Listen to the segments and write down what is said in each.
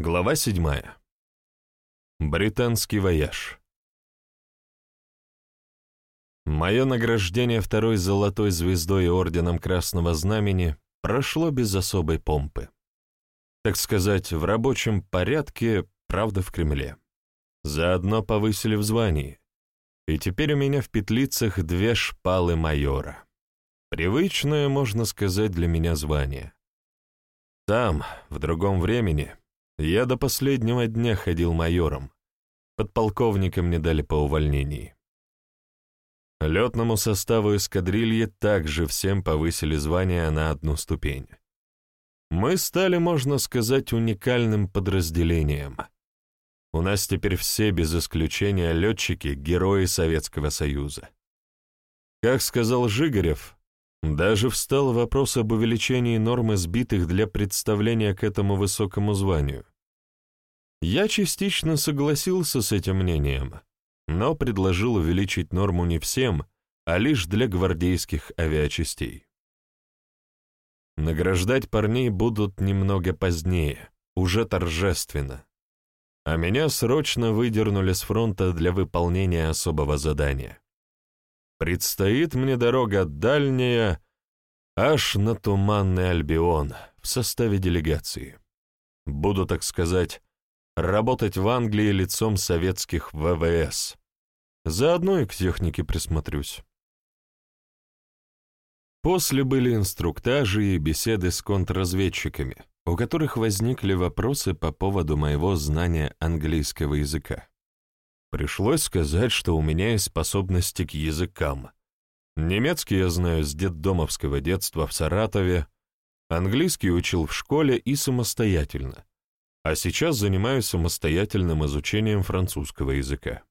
Глава седьмая. Британский вояж. Мое награждение второй золотой звездой и орденом Красного Знамени прошло без особой помпы. Так сказать, в рабочем порядке, правда, в Кремле. Заодно повысили в звании. И теперь у меня в петлицах две шпалы майора. Привычное, можно сказать, для меня звание. Там, в другом времени, я до последнего дня ходил майором. Подполковника мне дали по увольнении. Летному составу эскадрильи также всем повысили звание на одну ступень. Мы стали, можно сказать, уникальным подразделением. У нас теперь все, без исключения, летчики — герои Советского Союза. Как сказал Жигарев, даже встал вопрос об увеличении нормы сбитых для представления к этому высокому званию. Я частично согласился с этим мнением, но предложил увеличить норму не всем, а лишь для гвардейских авиачастей. Награждать парней будут немного позднее, уже торжественно. А меня срочно выдернули с фронта для выполнения особого задания. Предстоит мне дорога дальняя, аж на Туманный Альбион в составе делегации. Буду, так сказать, работать в Англии лицом советских ВВС. Заодно и к технике присмотрюсь. После были инструктажи и беседы с контрразведчиками, у которых возникли вопросы по поводу моего знания английского языка. Пришлось сказать, что у меня есть способности к языкам. Немецкий я знаю с детдомовского детства в Саратове, английский учил в школе и самостоятельно, а сейчас занимаюсь самостоятельным изучением французского языка.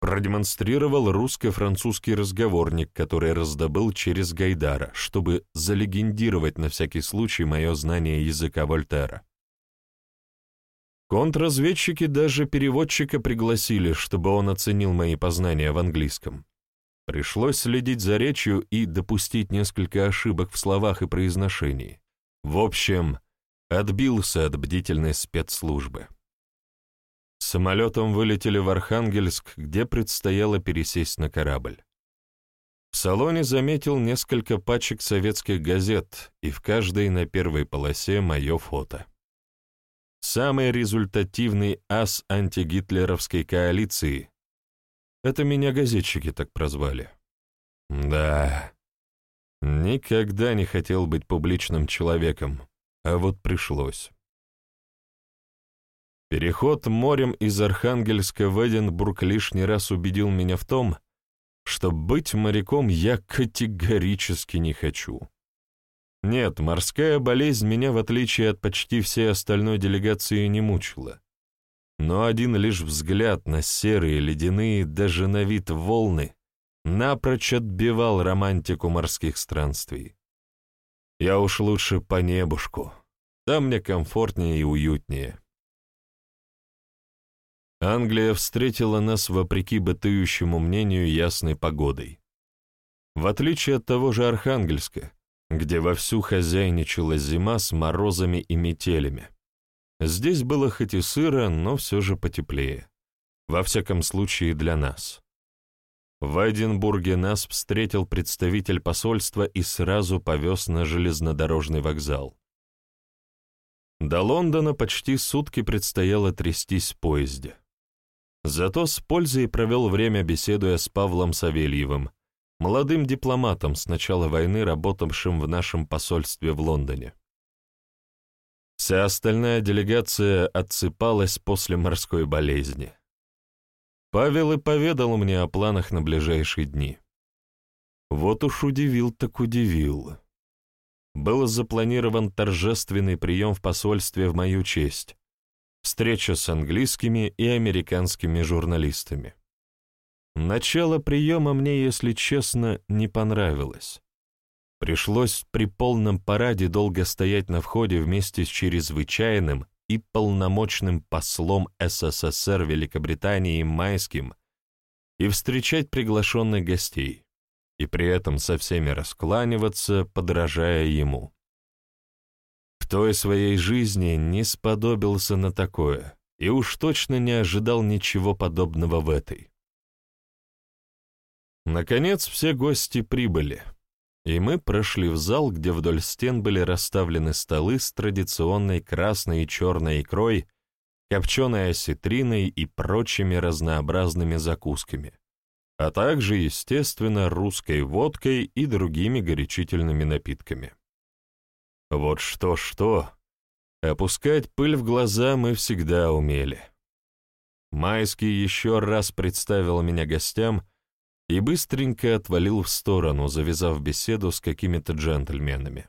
Продемонстрировал русско-французский разговорник, который раздобыл через Гайдара, чтобы залегендировать на всякий случай мое знание языка Вольтера. Контрразведчики даже переводчика пригласили, чтобы он оценил мои познания в английском. Пришлось следить за речью и допустить несколько ошибок в словах и произношении. В общем, отбился от бдительной спецслужбы. Самолетом вылетели в Архангельск, где предстояло пересесть на корабль. В салоне заметил несколько пачек советских газет, и в каждой на первой полосе мое фото. Самый результативный ас антигитлеровской коалиции. Это меня газетчики так прозвали. Да, никогда не хотел быть публичным человеком, а вот пришлось. Переход морем из Архангельска в Эдинбург лишний раз убедил меня в том, что быть моряком я категорически не хочу. Нет, морская болезнь меня, в отличие от почти всей остальной делегации, не мучила. Но один лишь взгляд на серые, ледяные, даже на вид волны напрочь отбивал романтику морских странствий. Я уж лучше по небушку, там мне комфортнее и уютнее. Англия встретила нас, вопреки бытующему мнению, ясной погодой. В отличие от того же Архангельска, где вовсю хозяйничала зима с морозами и метелями. Здесь было хоть и сыро, но все же потеплее. Во всяком случае для нас. В Эдинбурге нас встретил представитель посольства и сразу повез на железнодорожный вокзал. До Лондона почти сутки предстояло трястись в поезде. Зато с пользой провел время, беседуя с Павлом Савельевым, молодым дипломатом с начала войны, работавшим в нашем посольстве в Лондоне. Вся остальная делегация отсыпалась после морской болезни. Павел и поведал мне о планах на ближайшие дни. Вот уж удивил так удивил. Был запланирован торжественный прием в посольстве в мою честь, встреча с английскими и американскими журналистами. Начало приема мне, если честно, не понравилось. Пришлось при полном параде долго стоять на входе вместе с чрезвычайным и полномочным послом СССР Великобритании Майским и встречать приглашенных гостей, и при этом со всеми раскланиваться, подражая ему. В той своей жизни не сподобился на такое и уж точно не ожидал ничего подобного в этой. Наконец все гости прибыли, и мы прошли в зал, где вдоль стен были расставлены столы с традиционной красной и черной икрой, копченой осетриной и прочими разнообразными закусками, а также, естественно, русской водкой и другими горячительными напитками. Вот что-что, опускать пыль в глаза мы всегда умели. Майский еще раз представил меня гостям и быстренько отвалил в сторону, завязав беседу с какими-то джентльменами.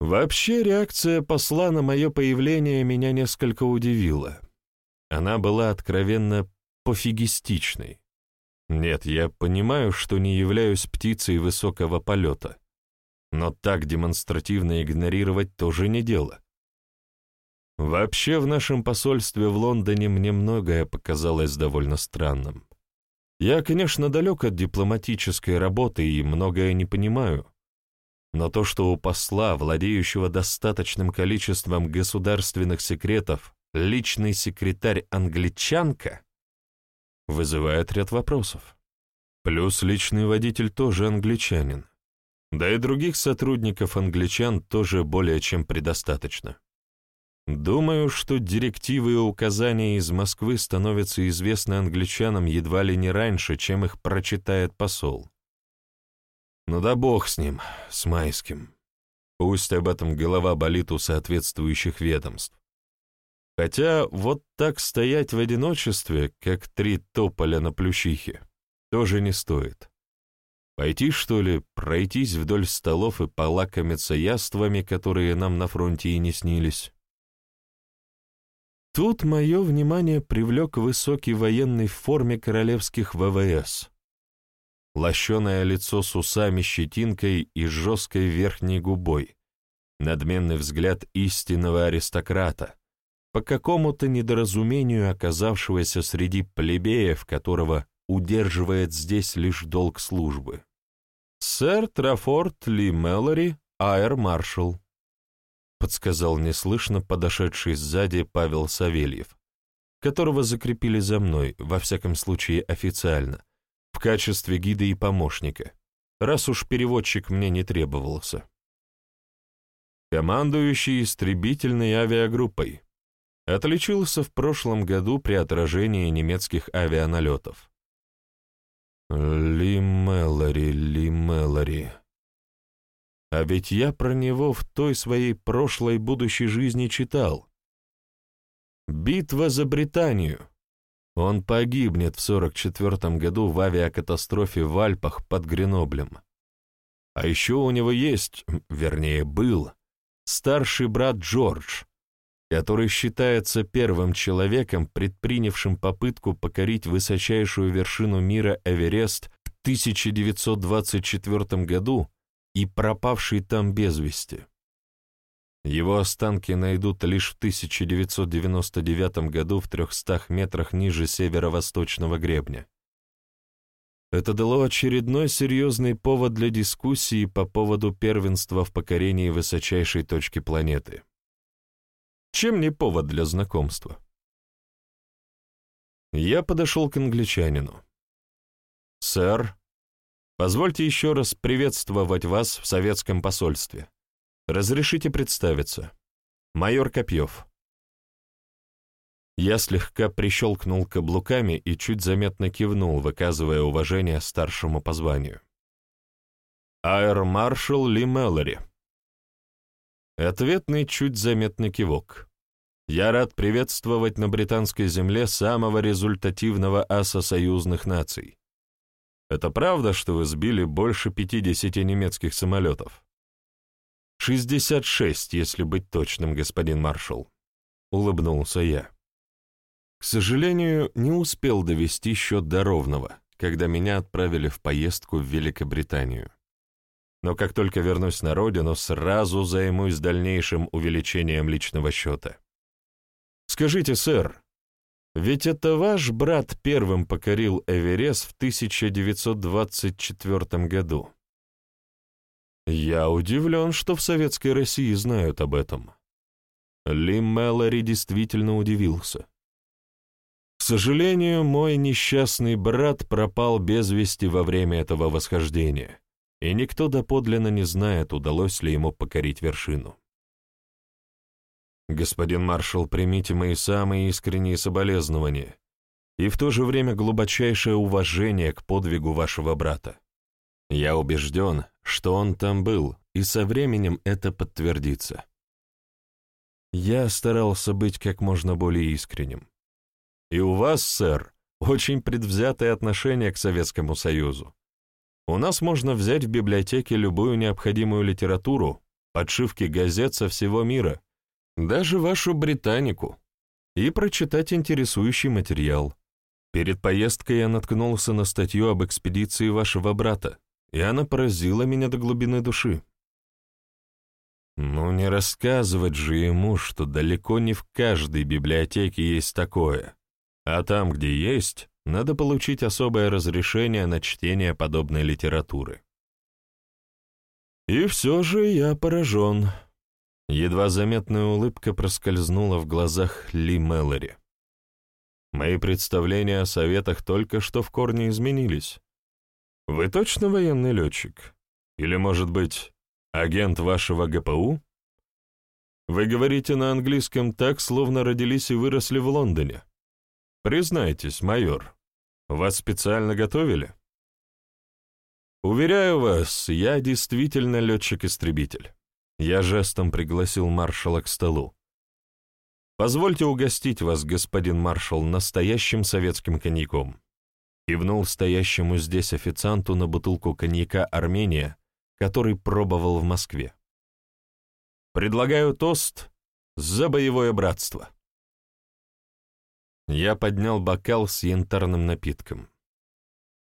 Вообще реакция посла на мое появление меня несколько удивила. Она была откровенно пофигистичной. Нет, я понимаю, что не являюсь птицей высокого полета, но так демонстративно игнорировать тоже не дело. Вообще в нашем посольстве в Лондоне мне многое показалось довольно странным. Я, конечно, далек от дипломатической работы и многое не понимаю, но то, что у посла, владеющего достаточным количеством государственных секретов, личный секретарь англичанка, вызывает ряд вопросов. Плюс личный водитель тоже англичанин. Да и других сотрудников англичан тоже более чем предостаточно. Думаю, что директивы и указания из Москвы становятся известны англичанам едва ли не раньше, чем их прочитает посол. Ну да бог с ним, с майским. Пусть об этом голова болит у соответствующих ведомств. Хотя вот так стоять в одиночестве, как три тополя на плющихе, тоже не стоит. Пойти, что ли, пройтись вдоль столов и полакомиться яствами, которые нам на фронте и не снились? Тут мое внимание привлек высокий военный в форме королевских ВВС, лощеное лицо с усами, щетинкой и жесткой верхней губой, надменный взгляд истинного аристократа, по какому-то недоразумению оказавшегося среди плебеев, которого удерживает здесь лишь долг службы. «Сэр Трафорд Ли Мэлори, аэр-маршал», — подсказал неслышно подошедший сзади Павел Савельев, которого закрепили за мной, во всяком случае официально, в качестве гида и помощника, раз уж переводчик мне не требовался. Командующий истребительной авиагруппой. Отличился в прошлом году при отражении немецких авианалетов. Ли Мэлори, Ли Мэлори. А ведь я про него в той своей прошлой будущей жизни читал. Битва за Британию. Он погибнет в 44 году в авиакатастрофе в Альпах под Греноблем. А еще у него есть, вернее, был, старший брат Джордж, который считается первым человеком, предпринявшим попытку покорить высочайшую вершину мира Эверест в 1924 году и пропавший там без вести. Его останки найдут лишь в 1999 году в 300 метрах ниже северо-восточного гребня. Это дало очередной серьезный повод для дискуссии по поводу первенства в покорении высочайшей точки планеты. Чем не повод для знакомства? Я подошел к англичанину. «Сэр, позвольте еще раз приветствовать вас в советском посольстве. Разрешите представиться. Майор Копьев». Я слегка прищелкнул каблуками и чуть заметно кивнул, выказывая уважение старшему по званию. «Аэр-маршал Ли Мэлори», Ответный чуть заметный кивок. «Я рад приветствовать на британской земле самого результативного аса союзных наций. Это правда, что вы сбили больше 50 немецких самолетов?» «Шестьдесят шесть, если быть точным, господин маршал», — улыбнулся я. К сожалению, не успел довести счет до ровного, когда меня отправили в поездку в Великобританию но как только вернусь на родину, сразу займусь дальнейшим увеличением личного счета. Скажите, сэр, ведь это ваш брат первым покорил Эверест в 1924 году? Я удивлен, что в Советской России знают об этом. Ли Мэлори действительно удивился. К сожалению, мой несчастный брат пропал без вести во время этого восхождения, и никто доподлинно не знает, удалось ли ему покорить вершину. Господин маршал, примите мои самые искренние соболезнования и в то же время глубочайшее уважение к подвигу вашего брата. Я убежден, что он там был, и со временем это подтвердится. Я старался быть как можно более искренним. И у вас, сэр, очень предвзятое отношение к Советскому Союзу. У нас можно взять в библиотеке любую необходимую литературу, подшивки газет со всего мира, даже вашу британику, и прочитать интересующий материал. Перед поездкой я наткнулся на статью об экспедиции вашего брата, и она поразила меня до глубины души. Ну, не рассказывать же ему, что далеко не в каждой библиотеке есть такое, а там, где есть, надо получить особое разрешение на чтение подобной литературы. И все же я поражен. Едва заметная улыбка проскользнула в глазах Ли Мэлори. Мои представления о советах только что в корне изменились. Вы точно военный летчик? Или, может быть, агент вашего ГПУ? Вы говорите на английском так, словно родились и выросли в Лондоне. Признайтесь, майор, вас специально готовили? Уверяю вас, я действительно летчик-истребитель. Я жестом пригласил маршала к столу. «Позвольте угостить вас, господин маршал, настоящим советским коньяком». Кивнул стоящему здесь официанту на бутылку коньяка «Армения», который пробовал в Москве. «Предлагаю тост за боевое братство». Я поднял бокал с янтарным напитком.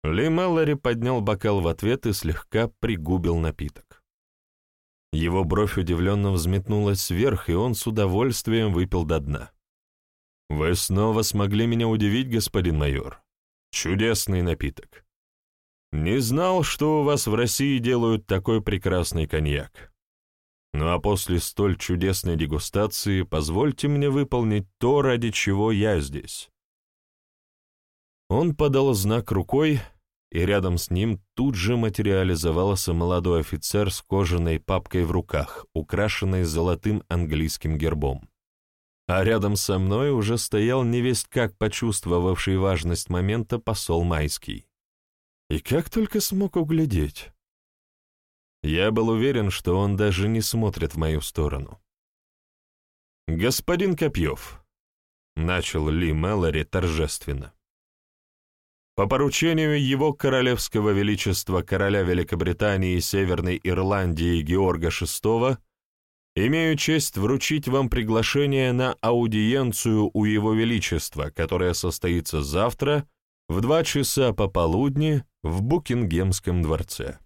Ли Мэллори поднял бокал в ответ и слегка пригубил напиток. Его бровь удивленно взметнулась вверх, и он с удовольствием выпил до дна. «Вы снова смогли меня удивить, господин майор. Чудесный напиток. Не знал, что у вас в России делают такой прекрасный коньяк. Ну а после столь чудесной дегустации позвольте мне выполнить то, ради чего я здесь». Он подал знак рукой, и рядом с ним тут же материализовался молодой офицер с кожаной папкой в руках, украшенной золотым английским гербом. А рядом со мной уже стоял невесть как почувствовавший важность момента посол Майский. И как только смог углядеть. Я был уверен, что он даже не смотрит в мою сторону. «Господин Копьев», — начал Ли Мэлори торжественно, по поручению его королевского величества короля Великобритании и Северной Ирландии Георга VI имею честь вручить вам приглашение на аудиенцию у его величества, которая состоится завтра в два часа пополудни в Букингемском дворце.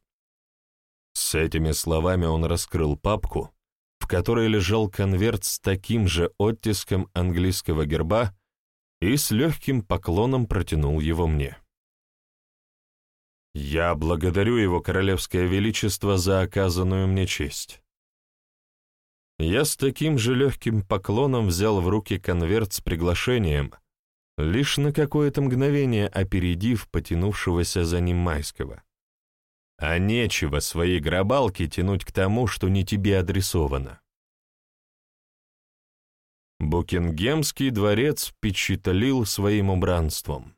С этими словами он раскрыл папку, в которой лежал конверт с таким же оттиском английского герба и с легким поклоном протянул его мне. Я благодарю его королевское величество за оказанную мне честь. Я с таким же легким поклоном взял в руки конверт с приглашением, лишь на какое-то мгновение опередив потянувшегося за ним Майского. А нечего свои гробалки тянуть к тому, что не тебе адресовано. Букингемский дворец впечатлил своим убранством.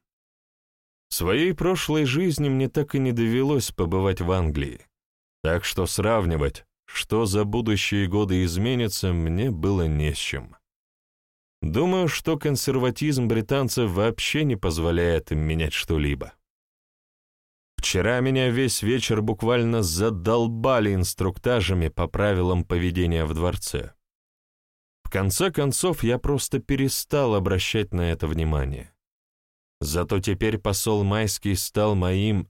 В своей прошлой жизни мне так и не довелось побывать в Англии, так что сравнивать, что за будущие годы изменится, мне было не с чем. Думаю, что консерватизм британцев вообще не позволяет им менять что-либо. Вчера меня весь вечер буквально задолбали инструктажами по правилам поведения в дворце. В конце концов, я просто перестал обращать на это внимание. Зато теперь посол Майский стал моим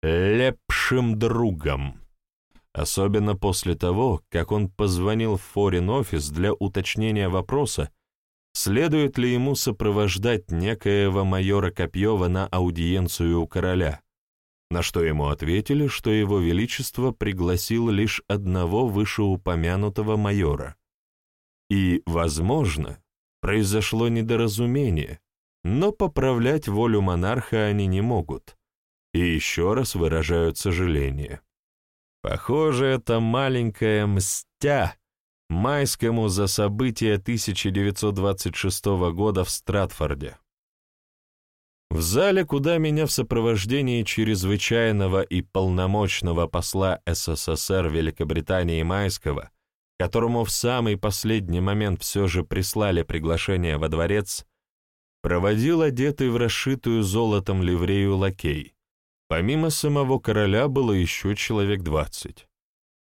лепшим другом. Особенно после того, как он позвонил в Office для уточнения вопроса, следует ли ему сопровождать некоего майора Копьева на аудиенцию у короля, на что ему ответили, что его величество пригласил лишь одного вышеупомянутого майора. И, возможно, произошло недоразумение, но поправлять волю монарха они не могут, и еще раз выражают сожаление. Похоже, это маленькая мстя майскому за события 1926 года в Стратфорде. В зале, куда меня в сопровождении чрезвычайного и полномочного посла СССР Великобритании Майского, которому в самый последний момент все же прислали приглашение во дворец, проводил одетый в расшитую золотом ливрею лакей. Помимо самого короля было еще человек двадцать.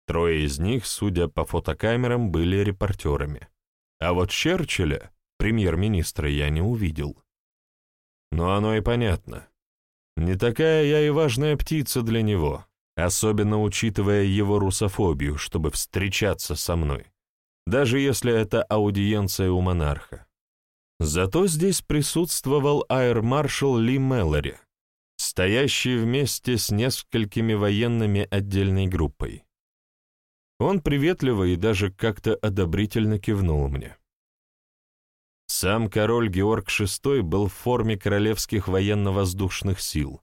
Трое из них, судя по фотокамерам, были репортерами. А вот Черчилля, премьер-министра, я не увидел. Но оно и понятно. Не такая я и важная птица для него, особенно учитывая его русофобию, чтобы встречаться со мной, даже если это аудиенция у монарха. Зато здесь присутствовал аэр-маршал Ли Меллори, стоящий вместе с несколькими военными отдельной группой. Он приветливо и даже как-то одобрительно кивнул мне. Сам король Георг VI был в форме королевских военно-воздушных сил,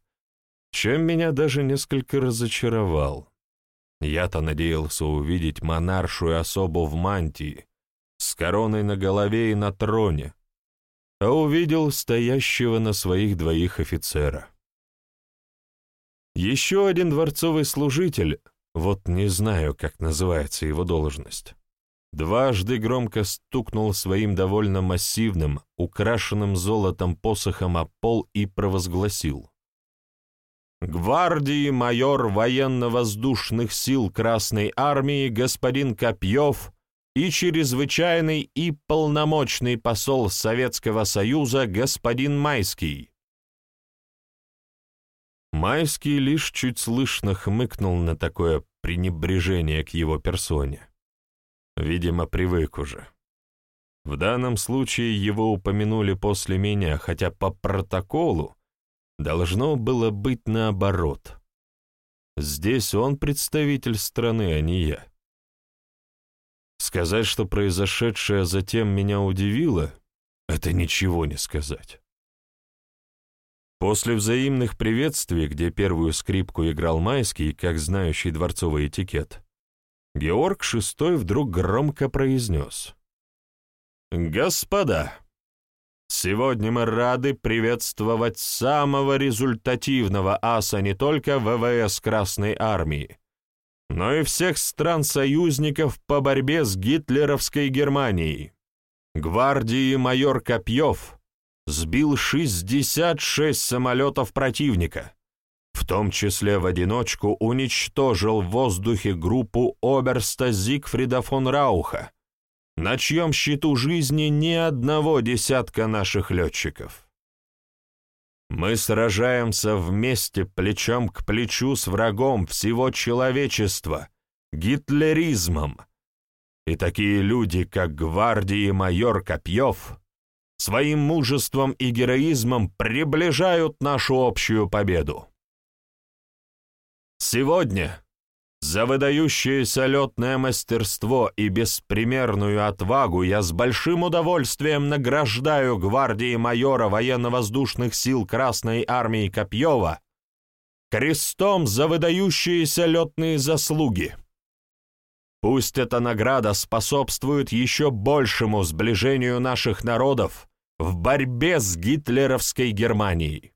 чем меня даже несколько разочаровал. Я-то надеялся увидеть монаршую особу в мантии, с короной на голове и на троне, а увидел стоящего на своих двоих офицера. Еще один дворцовый служитель, вот не знаю, как называется его должность, Дважды громко стукнул своим довольно массивным, украшенным золотом посохом о пол и провозгласил. «Гвардии майор военно-воздушных сил Красной Армии господин Копьев и чрезвычайный и полномочный посол Советского Союза господин Майский». Майский лишь чуть слышно хмыкнул на такое пренебрежение к его персоне. Видимо, привык уже. В данном случае его упомянули после меня, хотя по протоколу должно было быть наоборот. Здесь он представитель страны, а не я. Сказать, что произошедшее затем меня удивило, это ничего не сказать. После взаимных приветствий, где первую скрипку играл Майский, как знающий дворцовый этикет, Георг VI вдруг громко произнес. «Господа, сегодня мы рады приветствовать самого результативного аса не только ВВС Красной Армии, но и всех стран-союзников по борьбе с гитлеровской Германией. Гвардии майор Копьев сбил 66 самолетов противника» в том числе в одиночку уничтожил в воздухе группу оберста Зигфрида фон Рауха, на чьем счету жизни ни одного десятка наших летчиков. Мы сражаемся вместе плечом к плечу с врагом всего человечества, гитлеризмом, и такие люди, как гвардии майор Копьев, своим мужеством и героизмом приближают нашу общую победу. Сегодня за выдающееся летное мастерство и беспримерную отвагу я с большим удовольствием награждаю гвардии майора военно-воздушных сил Красной Армии Копьева крестом за выдающиеся летные заслуги. Пусть эта награда способствует еще большему сближению наших народов в борьбе с гитлеровской Германией.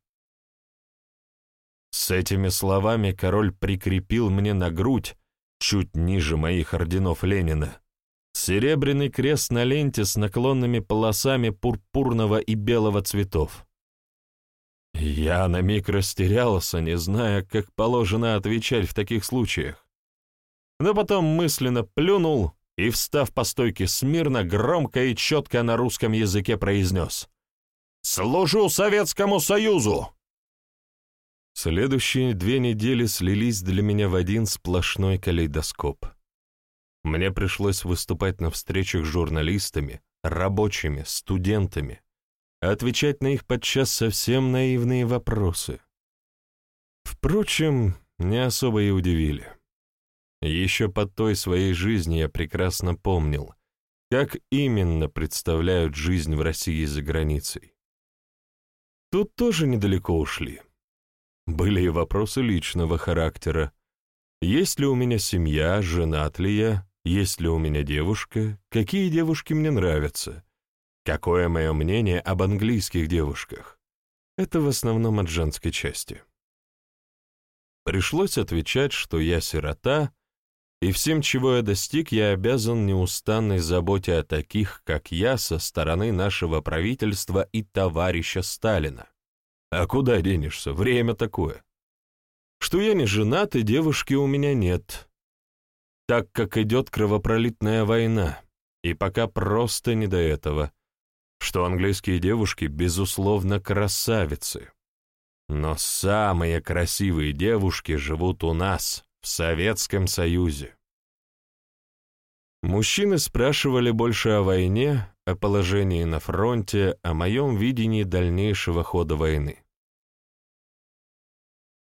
С этими словами король прикрепил мне на грудь, чуть ниже моих орденов Ленина, серебряный крест на ленте с наклонными полосами пурпурного и белого цветов. Я на миг растерялся, не зная, как положено отвечать в таких случаях. Но потом мысленно плюнул и, встав по стойке смирно, громко и четко на русском языке произнес «Служу Советскому Союзу!» Следующие две недели слились для меня в один сплошной калейдоскоп. Мне пришлось выступать на встречах с журналистами, рабочими, студентами, отвечать на их подчас совсем наивные вопросы. Впрочем, не особо и удивили. Еще под той своей жизни я прекрасно помнил, как именно представляют жизнь в России за границей. Тут тоже недалеко ушли. Были и вопросы личного характера. Есть ли у меня семья, женат ли я, есть ли у меня девушка, какие девушки мне нравятся, какое мое мнение об английских девушках. Это в основном от женской части. Пришлось отвечать, что я сирота, и всем, чего я достиг, я обязан неустанной заботе о таких, как я, со стороны нашего правительства и товарища Сталина. А куда денешься? Время такое. Что я не женат и девушки у меня нет, так как идет кровопролитная война, и пока просто не до этого, что английские девушки, безусловно, красавицы. Но самые красивые девушки живут у нас, в Советском Союзе. Мужчины спрашивали больше о войне, о положении на фронте, о моем видении дальнейшего хода войны.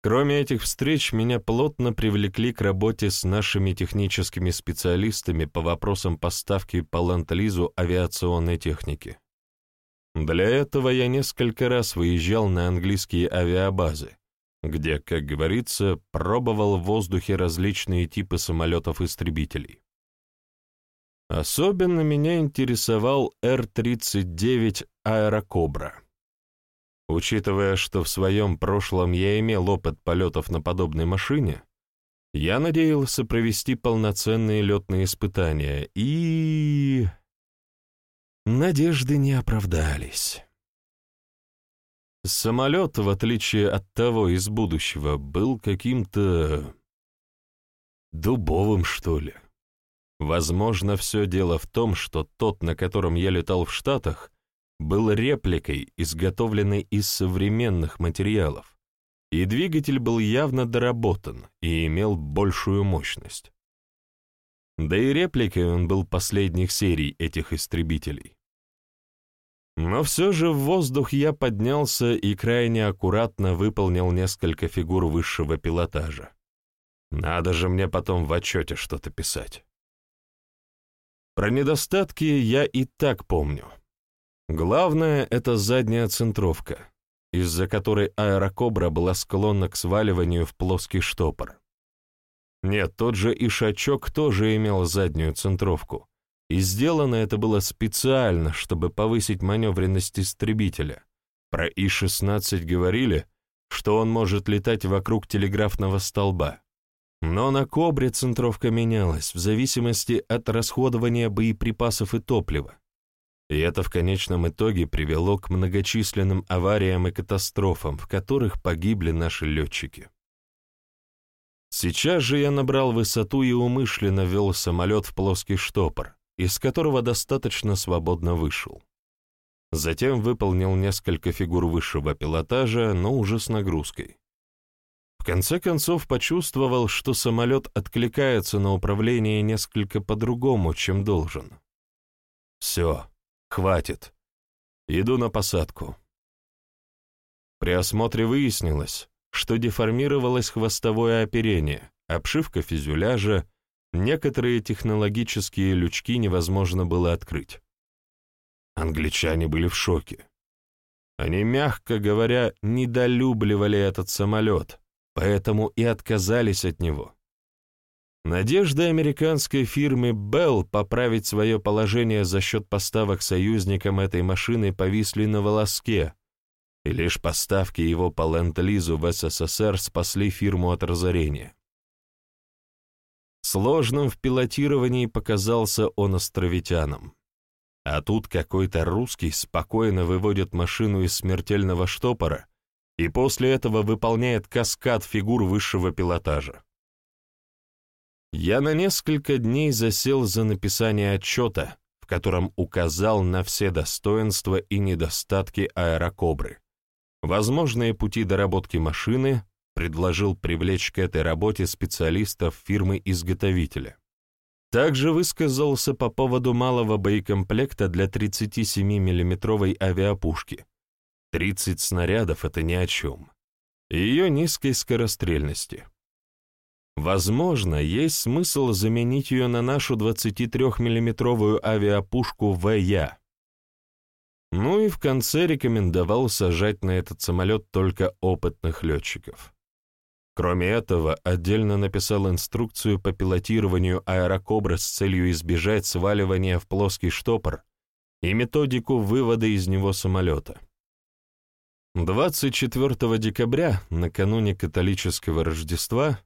Кроме этих встреч, меня плотно привлекли к работе с нашими техническими специалистами по вопросам поставки по ленд-лизу авиационной техники. Для этого я несколько раз выезжал на английские авиабазы, где, как говорится, пробовал в воздухе различные типы самолетов-истребителей. Особенно меня интересовал Р-39 «Аэрокобра». Учитывая, что в своем прошлом я имел опыт полетов на подобной машине, я надеялся провести полноценные летные испытания, и... Надежды не оправдались. Самолет, в отличие от того из будущего, был каким-то... дубовым, что ли. Возможно, все дело в том, что тот, на котором я летал в Штатах, был репликой, изготовленной из современных материалов, и двигатель был явно доработан и имел большую мощность. Да и репликой он был последних серий этих истребителей. Но все же в воздух я поднялся и крайне аккуратно выполнил несколько фигур высшего пилотажа. Надо же мне потом в отчете что-то писать. Про недостатки я и так помню. Главное — это задняя центровка, из-за которой аэрокобра была склонна к сваливанию в плоский штопор. Нет, тот же Ишачок тоже имел заднюю центровку, и сделано это было специально, чтобы повысить маневренность истребителя. Про И-16 говорили, что он может летать вокруг телеграфного столба. Но на «Кобре» центровка менялась в зависимости от расходования боеприпасов и топлива. И это в конечном итоге привело к многочисленным авариям и катастрофам, в которых погибли наши летчики. Сейчас же я набрал высоту и умышленно вел самолет в плоский штопор, из которого достаточно свободно вышел. Затем выполнил несколько фигур высшего пилотажа, но уже с нагрузкой. В конце концов почувствовал, что самолет откликается на управление несколько по-другому, чем должен. Все, Хватит. Иду на посадку. При осмотре выяснилось, что деформировалось хвостовое оперение, обшивка фюзеляжа, некоторые технологические лючки невозможно было открыть. Англичане были в шоке. Они, мягко говоря, недолюбливали этот самолет, поэтому и отказались от него. Надежды американской фирмы Bell поправить свое положение за счет поставок союзникам этой машины повисли на волоске, и лишь поставки его по ленд-лизу в СССР спасли фирму от разорения. Сложным в пилотировании показался он островитянам. А тут какой-то русский спокойно выводит машину из смертельного штопора и после этого выполняет каскад фигур высшего пилотажа. Я на несколько дней засел за написание отчета, в котором указал на все достоинства и недостатки аэрокобры, возможные пути доработки машины, предложил привлечь к этой работе специалистов фирмы-изготовителя. Также высказался по поводу малого боекомплекта для 37 миллиметровой авиапушки. 30 снарядов — это ни о чем. ее низкой скорострельности. Возможно, есть смысл заменить ее на нашу 23-миллиметровую авиапушку ВЯ. Ну и в конце рекомендовал сажать на этот самолет только опытных летчиков. Кроме этого, отдельно написал инструкцию по пилотированию аэрокобра с целью избежать сваливания в плоский штопор и методику вывода из него самолета. 24 декабря, накануне католического Рождества,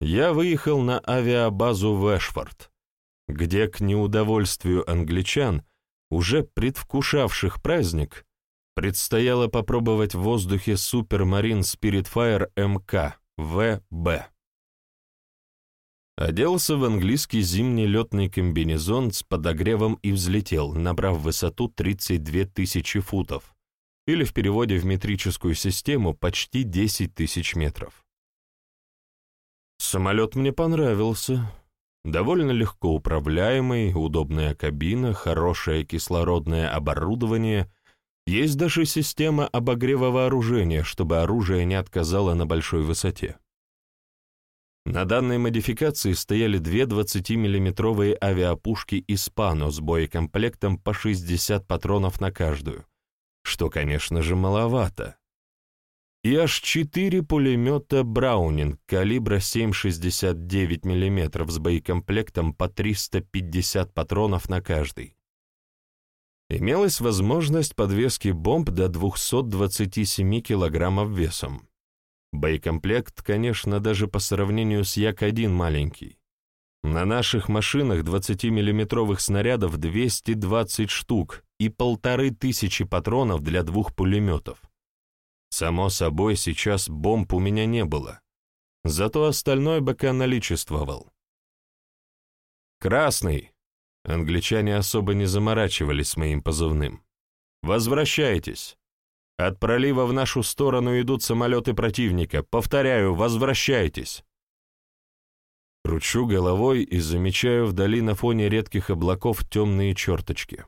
я выехал на авиабазу Вэшфорд, где, к неудовольствию англичан, уже предвкушавших праздник, предстояло попробовать в воздухе Супермарин Спиритфайр МК ВБ. Оделся в английский зимний летный комбинезон с подогревом и взлетел, набрав высоту 32 тысячи футов, или в переводе в метрическую систему почти 10 тысяч метров. Самолет мне понравился. Довольно легко управляемый, удобная кабина, хорошее кислородное оборудование. Есть даже система обогрева вооружения, чтобы оружие не отказало на большой высоте. На данной модификации стояли две 20-миллиметровые авиапушки «Испано» с боекомплектом по 60 патронов на каждую, что, конечно же, маловато и аж четыре пулемета «Браунинг» калибра 7,69 мм с боекомплектом по 350 патронов на каждый. Имелась возможность подвески бомб до 227 кг весом. Боекомплект, конечно, даже по сравнению с Як-1 маленький. На наших машинах 20-миллиметровых снарядов 220 штук и полторы тысячи патронов для двух пулеметов. Само собой, сейчас бомб у меня не было. Зато остальной БК наличествовал. «Красный!» Англичане особо не заморачивались с моим позывным. «Возвращайтесь!» От пролива в нашу сторону идут самолеты противника. Повторяю, возвращайтесь!» Кручу головой и замечаю вдали на фоне редких облаков темные черточки.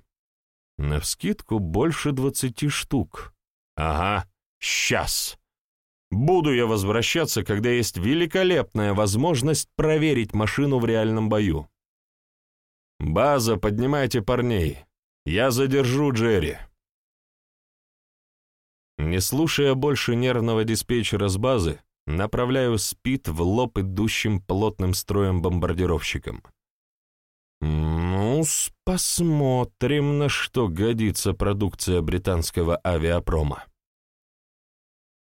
Навскидку больше двадцати штук. Ага, Сейчас. Буду я возвращаться, когда есть великолепная возможность проверить машину в реальном бою. База, поднимайте парней. Я задержу Джерри. Не слушая больше нервного диспетчера с базы, направляю спид в лоб идущим плотным строем бомбардировщикам. ну посмотрим, на что годится продукция британского авиапрома.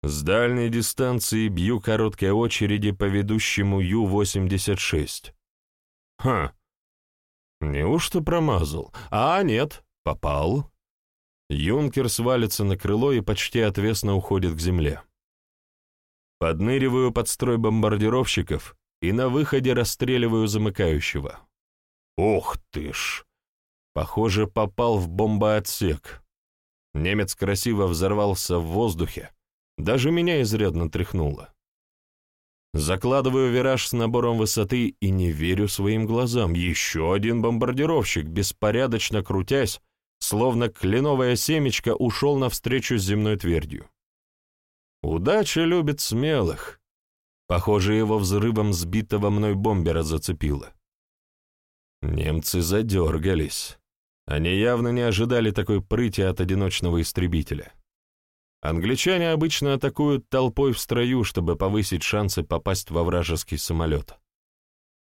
С дальней дистанции бью короткие очереди по ведущему Ю-86. Ха. Неужто промазал? А, нет, попал. Юнкер свалится на крыло и почти отвесно уходит к земле. Подныриваю под строй бомбардировщиков и на выходе расстреливаю замыкающего. Ох ты ж! Похоже, попал в бомбоотсек. Немец красиво взорвался в воздухе, даже меня изрядно тряхнуло. Закладываю вираж с набором высоты и не верю своим глазам. Еще один бомбардировщик, беспорядочно крутясь, словно кленовая семечко, ушел навстречу с земной твердью. Удача любит смелых. Похоже, его взрывом сбитого мной бомбера зацепило. Немцы задергались. Они явно не ожидали такой прыти от одиночного истребителя. Англичане обычно атакуют толпой в строю, чтобы повысить шансы попасть во вражеский самолет.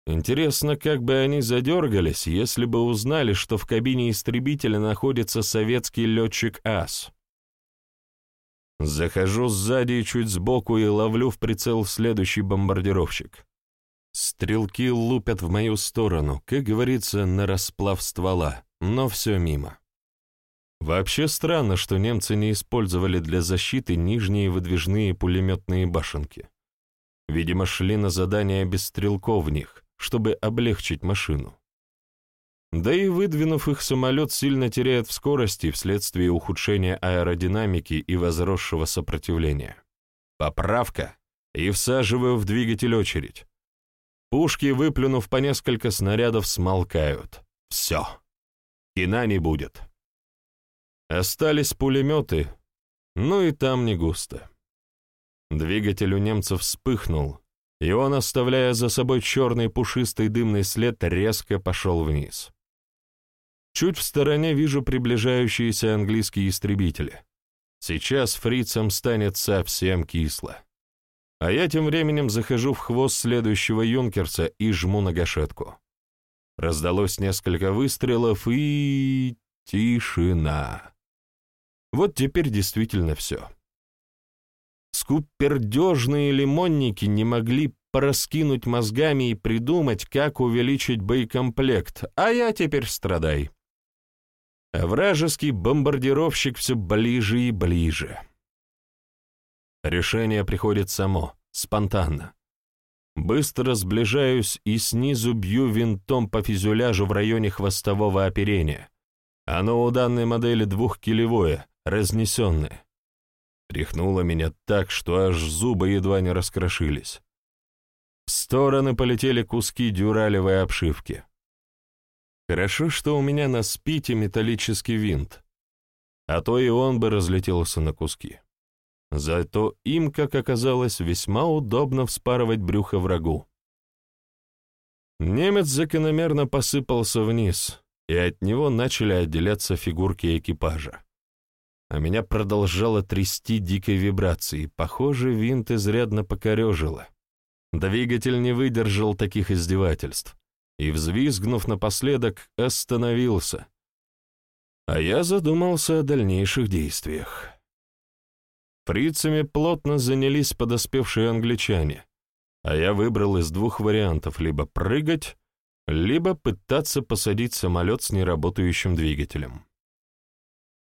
Интересно, как бы они задергались, если бы узнали, что в кабине истребителя находится советский летчик АС. Захожу сзади и чуть сбоку и ловлю в прицел следующий бомбардировщик. Стрелки лупят в мою сторону, как говорится, на расплав ствола, но все мимо. Вообще странно, что немцы не использовали для защиты нижние выдвижные пулеметные башенки. Видимо, шли на задание без стрелков в них, чтобы облегчить машину. Да и выдвинув их, самолет сильно теряет в скорости вследствие ухудшения аэродинамики и возросшего сопротивления. Поправка, и всаживаю в двигатель очередь. Пушки, выплюнув по несколько снарядов, смолкают. Все. Кина не будет. Остались пулеметы, ну и там не густо. Двигатель у немцев вспыхнул, и он, оставляя за собой черный пушистый дымный след, резко пошел вниз. Чуть в стороне вижу приближающиеся английские истребители. Сейчас фрицам станет совсем кисло. А я тем временем захожу в хвост следующего юнкерса и жму на гашетку. Раздалось несколько выстрелов и... тишина. Вот теперь действительно все. Скупердежные лимонники не могли пораскинуть мозгами и придумать, как увеличить боекомплект, а я теперь страдай. А вражеский бомбардировщик все ближе и ближе. Решение приходит само, спонтанно. Быстро сближаюсь и снизу бью винтом по фюзеляжу в районе хвостового оперения. Оно у данной модели двухкилевое, разнесенное. Тряхнуло меня так, что аж зубы едва не раскрошились. В стороны полетели куски дюралевой обшивки. Хорошо, что у меня на спите металлический винт, а то и он бы разлетелся на куски. Зато им, как оказалось, весьма удобно вспарывать брюхо врагу. Немец закономерно посыпался вниз, и от него начали отделяться фигурки экипажа а меня продолжало трясти дикой вибрацией. Похоже, винт изрядно покорежило. Двигатель не выдержал таких издевательств и, взвизгнув напоследок, остановился. А я задумался о дальнейших действиях. Фрицами плотно занялись подоспевшие англичане, а я выбрал из двух вариантов либо прыгать, либо пытаться посадить самолет с неработающим двигателем.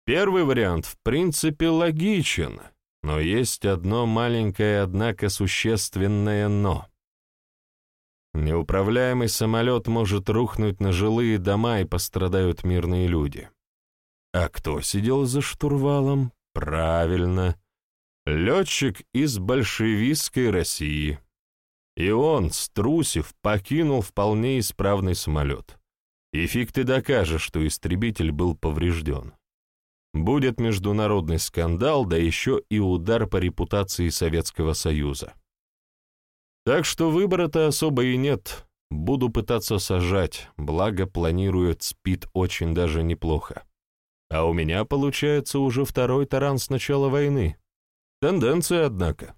Первый вариант в принципе логичен, но есть одно маленькое, однако существенное «но». Неуправляемый самолет может рухнуть на жилые дома и пострадают мирные люди. А кто сидел за штурвалом? Правильно. Летчик из большевистской России. И он, струсив, покинул вполне исправный самолет. И фиг ты докажешь, что истребитель был поврежден будет международный скандал, да еще и удар по репутации Советского Союза. Так что выбора-то особо и нет. Буду пытаться сажать, благо планирует спит очень даже неплохо. А у меня получается уже второй таран с начала войны. Тенденция, однако.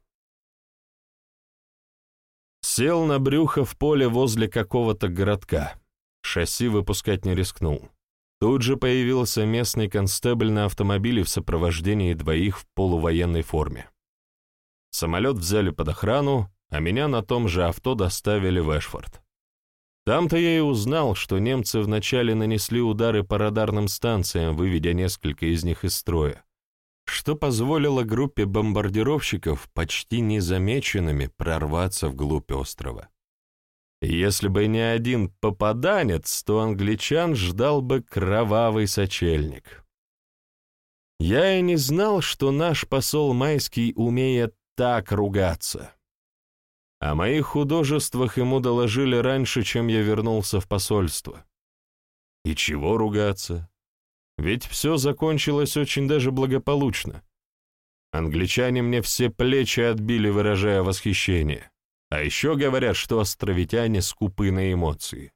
Сел на брюхо в поле возле какого-то городка. Шасси выпускать не рискнул. Тут же появился местный констебль на автомобиле в сопровождении двоих в полувоенной форме. Самолет взяли под охрану, а меня на том же авто доставили в Эшфорд. Там-то я и узнал, что немцы вначале нанесли удары по радарным станциям, выведя несколько из них из строя, что позволило группе бомбардировщиков почти незамеченными прорваться вглубь острова. Если бы не один попаданец, то англичан ждал бы кровавый сочельник. Я и не знал, что наш посол Майский умеет так ругаться. О моих художествах ему доложили раньше, чем я вернулся в посольство. И чего ругаться? Ведь все закончилось очень даже благополучно. Англичане мне все плечи отбили, выражая восхищение. А еще говорят, что островитяне скупы на эмоции.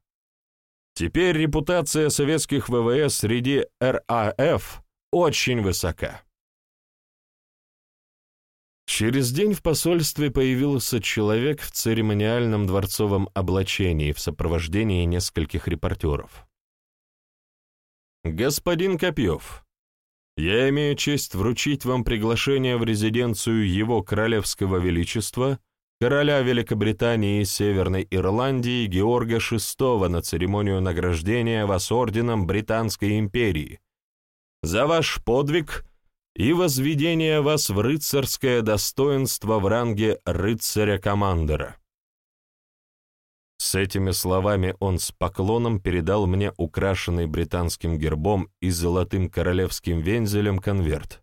Теперь репутация советских ВВС среди РАФ очень высока. Через день в посольстве появился человек в церемониальном дворцовом облачении в сопровождении нескольких репортеров. «Господин Копьев, я имею честь вручить вам приглашение в резиденцию Его Королевского Величества короля Великобритании и Северной Ирландии Георга VI на церемонию награждения вас орденом Британской империи за ваш подвиг и возведение вас в рыцарское достоинство в ранге рыцаря-командера. С этими словами он с поклоном передал мне украшенный британским гербом и золотым королевским вензелем конверт.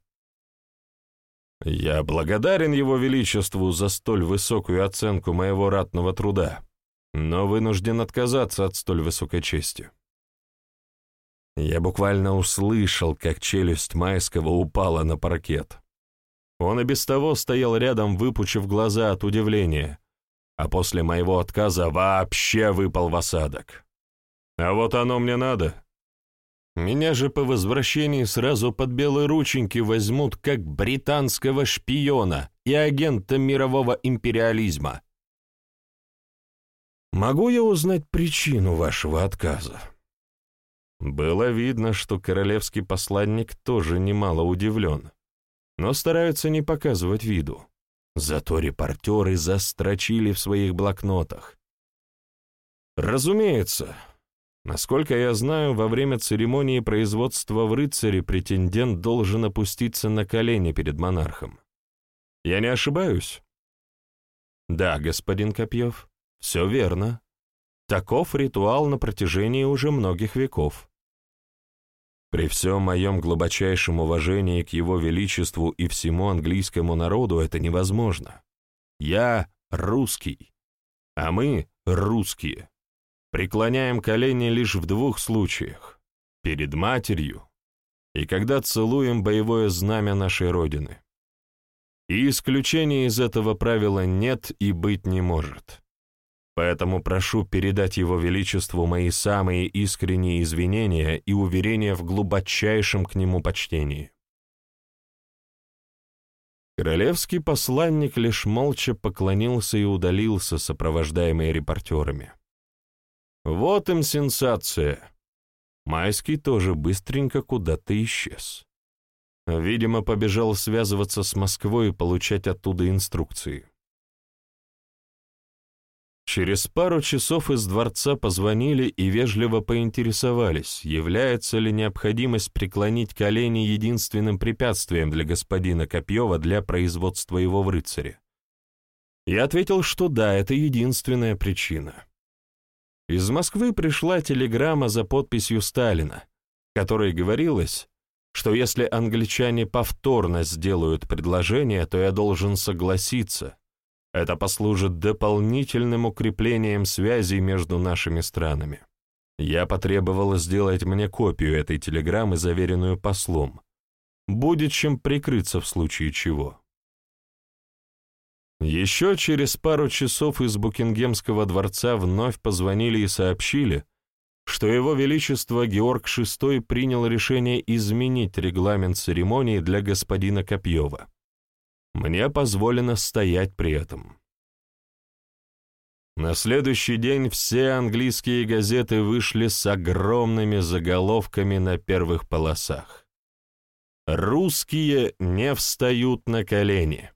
Я благодарен Его Величеству за столь высокую оценку моего ратного труда, но вынужден отказаться от столь высокой чести. Я буквально услышал, как челюсть Майского упала на паркет. Он и без того стоял рядом, выпучив глаза от удивления, а после моего отказа вообще выпал в осадок. А вот оно мне надо. Меня же по возвращении сразу под белые рученьки возьмут как британского шпиона и агента мирового империализма. Могу я узнать причину вашего отказа? Было видно, что королевский посланник тоже немало удивлен, но стараются не показывать виду. Зато репортеры застрочили в своих блокнотах. Разумеется, насколько я знаю, во время церемонии производства в рыцаре претендент должен опуститься на колени перед монархом. Я не ошибаюсь? Да, господин Копьев, все верно. Таков ритуал на протяжении уже многих веков. При всем моем глубочайшем уважении к его величеству и всему английскому народу это невозможно. Я русский, а мы, русские, преклоняем колени лишь в двух случаях — перед матерью и когда целуем боевое знамя нашей Родины. И исключения из этого правила нет и быть не может. Поэтому прошу передать Его Величеству мои самые искренние извинения и уверения в глубочайшем к нему почтении. Королевский посланник лишь молча поклонился и удалился, сопровождаемый репортерами. Вот им сенсация. Майский тоже быстренько куда-то исчез. Видимо, побежал связываться с Москвой и получать оттуда инструкции. Через пару часов из дворца позвонили и вежливо поинтересовались, является ли необходимость преклонить колени единственным препятствием для господина Копьева для производства его в рыцаре. Я ответил, что да, это единственная причина. Из Москвы пришла телеграмма за подписью Сталина, в которой говорилось, что если англичане повторно сделают предложение, то я должен согласиться, это послужит дополнительным укреплением связей между нашими странами. Я потребовал сделать мне копию этой телеграммы, заверенную послом. Будет чем прикрыться в случае чего. Еще через пару часов из Букингемского дворца вновь позвонили и сообщили, что Его Величество Георг VI принял решение изменить регламент церемонии для господина Копьева. Мне позволено стоять при этом. На следующий день все английские газеты вышли с огромными заголовками на первых полосах. «Русские не встают на колени».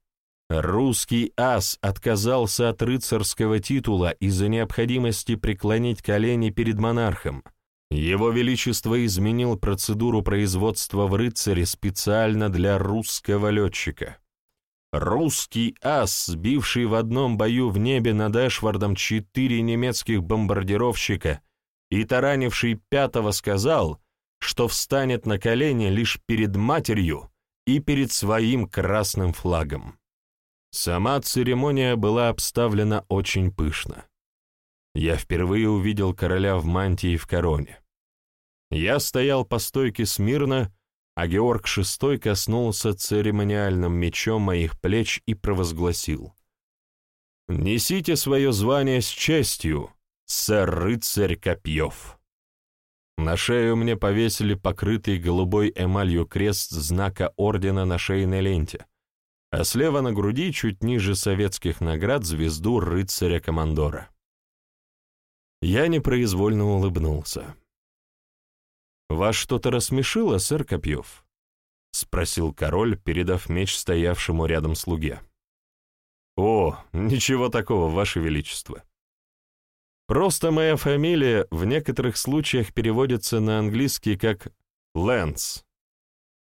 Русский ас отказался от рыцарского титула из-за необходимости преклонить колени перед монархом. Его Величество изменил процедуру производства в рыцаре специально для русского летчика. Русский ас, сбивший в одном бою в небе над Эшвардом четыре немецких бомбардировщика и таранивший пятого, сказал, что встанет на колени лишь перед матерью и перед своим красным флагом. Сама церемония была обставлена очень пышно. Я впервые увидел короля в мантии и в короне. Я стоял по стойке смирно, а Георг VI коснулся церемониальным мечом моих плеч и провозгласил. «Несите свое звание с честью, сэр-рыцарь Копьев». На шею мне повесили покрытый голубой эмалью крест знака ордена на шейной ленте, а слева на груди, чуть ниже советских наград, звезду рыцаря-командора. Я непроизвольно улыбнулся. «Вас что-то рассмешило, сэр Копьев?» — спросил король, передав меч стоявшему рядом слуге. «О, ничего такого, ваше величество. Просто моя фамилия в некоторых случаях переводится на английский как Лэнс.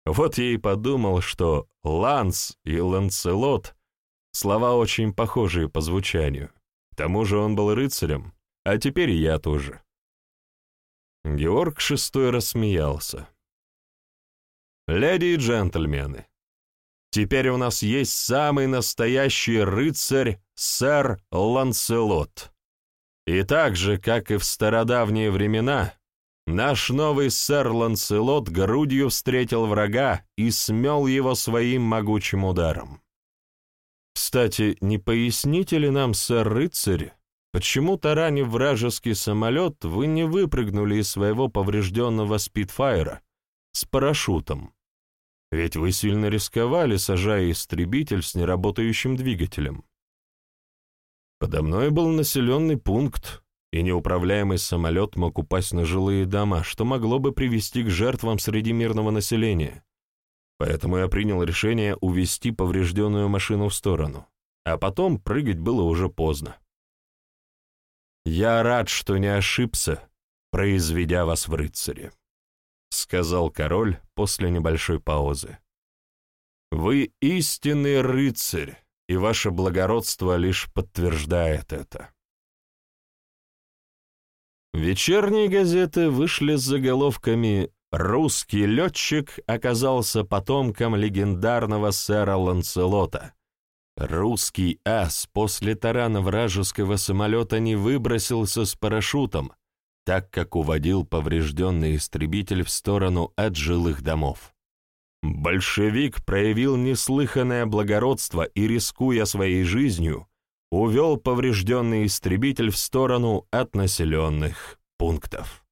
Вот я и подумал, что Ланс и Ланселот — слова очень похожие по звучанию. К тому же он был рыцарем, а теперь я тоже. Георг VI рассмеялся. «Леди и джентльмены, теперь у нас есть самый настоящий рыцарь, сэр Ланселот. И так же, как и в стародавние времена, наш новый сэр Ланселот грудью встретил врага и смел его своим могучим ударом. Кстати, не поясните ли нам, сэр-рыцарь, почему, таранив вражеский самолет, вы не выпрыгнули из своего поврежденного спидфайра с парашютом? Ведь вы сильно рисковали, сажая истребитель с неработающим двигателем. Подо мной был населенный пункт, и неуправляемый самолет мог упасть на жилые дома, что могло бы привести к жертвам среди мирного населения. Поэтому я принял решение увести поврежденную машину в сторону, а потом прыгать было уже поздно. «Я рад, что не ошибся, произведя вас в рыцаре», — сказал король после небольшой паузы. «Вы истинный рыцарь, и ваше благородство лишь подтверждает это. Вечерние газеты вышли с заголовками «Русский летчик оказался потомком легендарного сэра Ланцелота». Русский ас после тарана вражеского самолета не выбросился с парашютом, так как уводил поврежденный истребитель в сторону от жилых домов. Большевик проявил неслыханное благородство и, рискуя своей жизнью, увел поврежденный истребитель в сторону от населенных пунктов.